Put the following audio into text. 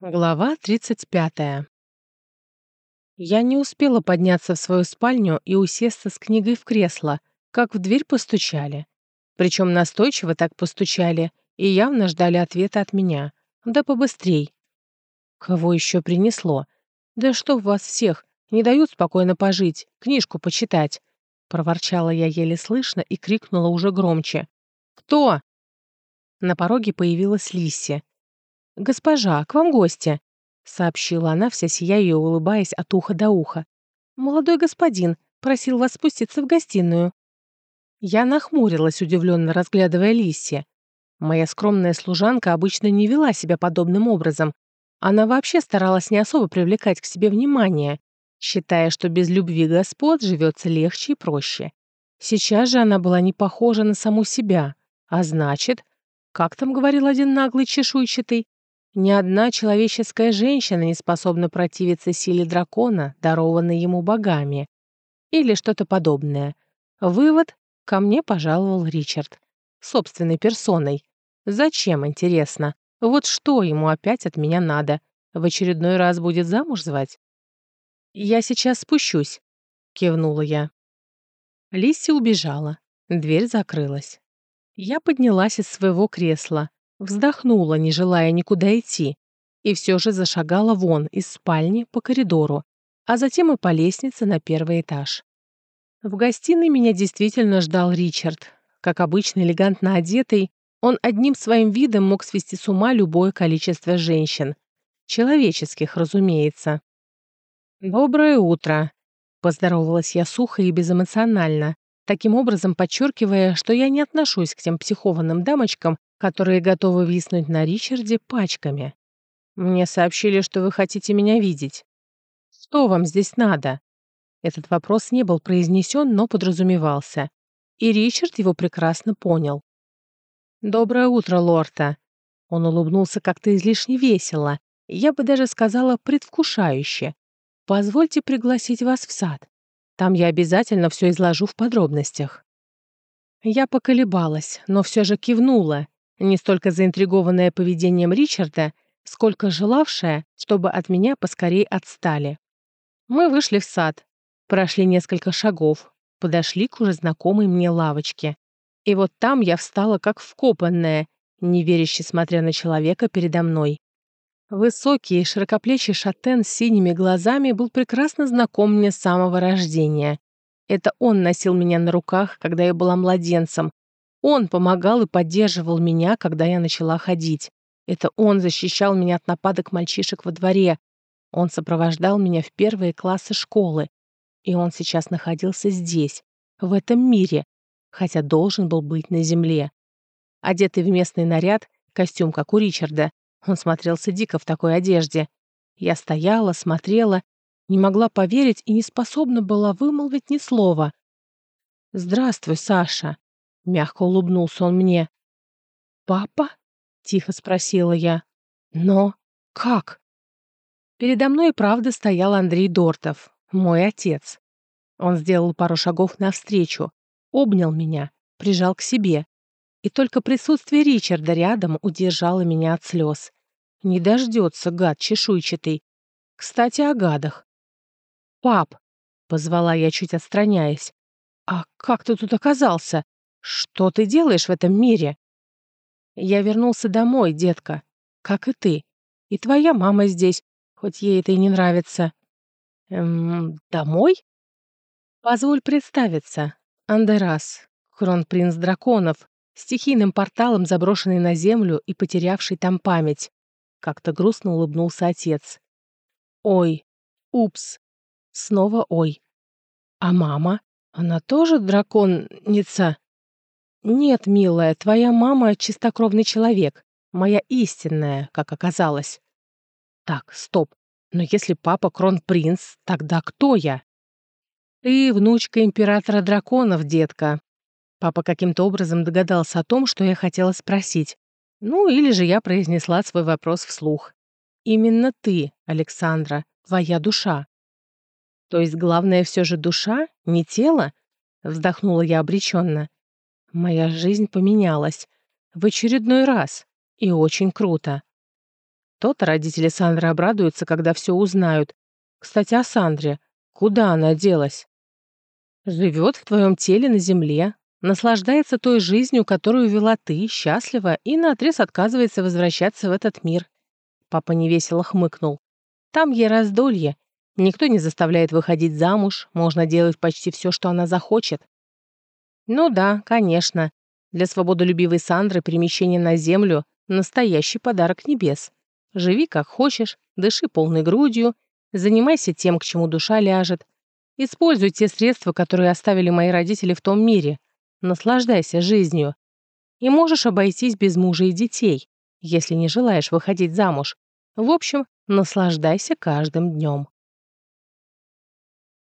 Глава 35. Я не успела подняться в свою спальню и усесться с книгой в кресло, как в дверь постучали. Причем настойчиво так постучали и явно ждали ответа от меня. Да побыстрей. Кого еще принесло? Да что в вас всех, не дают спокойно пожить, книжку почитать. Проворчала я еле слышно и крикнула уже громче. «Кто?» На пороге появилась Лисси. «Госпожа, к вам гости», — сообщила она, вся сияя и улыбаясь от уха до уха. «Молодой господин просил вас спуститься в гостиную». Я нахмурилась, удивленно разглядывая Лисси. Моя скромная служанка обычно не вела себя подобным образом. Она вообще старалась не особо привлекать к себе внимание, считая, что без любви господ живется легче и проще. Сейчас же она была не похожа на саму себя, а значит, как там говорил один наглый чешуйчатый, ни одна человеческая женщина не способна противиться силе дракона, дарованной ему богами. Или что-то подобное. Вывод — ко мне пожаловал Ричард. Собственной персоной. Зачем, интересно? Вот что ему опять от меня надо? В очередной раз будет замуж звать? «Я сейчас спущусь», — кивнула я. Лисси убежала. Дверь закрылась. Я поднялась из своего кресла, Вздохнула, не желая никуда идти, и все же зашагала вон из спальни по коридору, а затем и по лестнице на первый этаж. В гостиной меня действительно ждал Ричард. Как обычно элегантно одетый, он одним своим видом мог свести с ума любое количество женщин. Человеческих, разумеется. «Доброе утро», — поздоровалась я сухо и безэмоционально, таким образом подчеркивая, что я не отношусь к тем психованным дамочкам, которые готовы виснуть на Ричарде пачками. Мне сообщили, что вы хотите меня видеть. Что вам здесь надо? Этот вопрос не был произнесен, но подразумевался. И Ричард его прекрасно понял. «Доброе утро, лорта!» Он улыбнулся как-то излишне весело, я бы даже сказала предвкушающе. «Позвольте пригласить вас в сад. Там я обязательно все изложу в подробностях». Я поколебалась, но все же кивнула, не столько заинтригованная поведением Ричарда, сколько желавшая, чтобы от меня поскорей отстали. Мы вышли в сад, прошли несколько шагов, подошли к уже знакомой мне лавочке. И вот там я встала как вкопанная, неверяще смотря на человека передо мной. Высокий, широкоплечий шатен с синими глазами был прекрасно знаком мне с самого рождения. Это он носил меня на руках, когда я была младенцем, он помогал и поддерживал меня, когда я начала ходить. Это он защищал меня от нападок мальчишек во дворе. Он сопровождал меня в первые классы школы. И он сейчас находился здесь, в этом мире, хотя должен был быть на земле. Одетый в местный наряд, костюм, как у Ричарда, он смотрелся дико в такой одежде. Я стояла, смотрела, не могла поверить и не способна была вымолвить ни слова. «Здравствуй, Саша», Мягко улыбнулся он мне. «Папа?» — тихо спросила я. «Но как?» Передо мной правда стоял Андрей Дортов, мой отец. Он сделал пару шагов навстречу, обнял меня, прижал к себе. И только присутствие Ричарда рядом удержало меня от слез. Не дождется, гад чешуйчатый. Кстати, о гадах. «Пап!» — позвала я, чуть отстраняясь. «А как ты тут оказался? «Что ты делаешь в этом мире?» «Я вернулся домой, детка, как и ты. И твоя мама здесь, хоть ей это и не нравится». «Эм, домой?» «Позволь представиться. Андерас, кронпринц драконов, стихийным порталом, заброшенный на землю и потерявший там память». Как-то грустно улыбнулся отец. «Ой, упс, снова ой. А мама? Она тоже драконница?» «Нет, милая, твоя мама — чистокровный человек, моя истинная, как оказалось». «Так, стоп. Но если папа кронпринц, тогда кто я?» «Ты внучка императора драконов, детка». Папа каким-то образом догадался о том, что я хотела спросить. Ну, или же я произнесла свой вопрос вслух. «Именно ты, Александра, твоя душа». «То есть главное все же душа, не тело?» Вздохнула я обреченно. Моя жизнь поменялась. В очередной раз. И очень круто. То-то родители Сандры обрадуются, когда все узнают. Кстати, о Сандре. Куда она делась? Живет в твоем теле на земле, наслаждается той жизнью, которую вела ты, счастлива, и наотрез отказывается возвращаться в этот мир. Папа невесело хмыкнул. Там ей раздолье. Никто не заставляет выходить замуж, можно делать почти все, что она захочет. Ну да, конечно. Для свободолюбивой Сандры перемещение на Землю — настоящий подарок небес. Живи как хочешь, дыши полной грудью, занимайся тем, к чему душа ляжет. Используй те средства, которые оставили мои родители в том мире. Наслаждайся жизнью. И можешь обойтись без мужа и детей, если не желаешь выходить замуж. В общем, наслаждайся каждым днем.